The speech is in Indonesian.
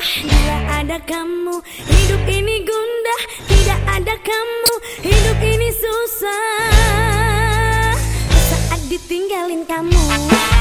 indah bila ada kamu. Hidup ini gundah tidak ada kamu. Hidup ini susah. Saat ditinggalin kamu.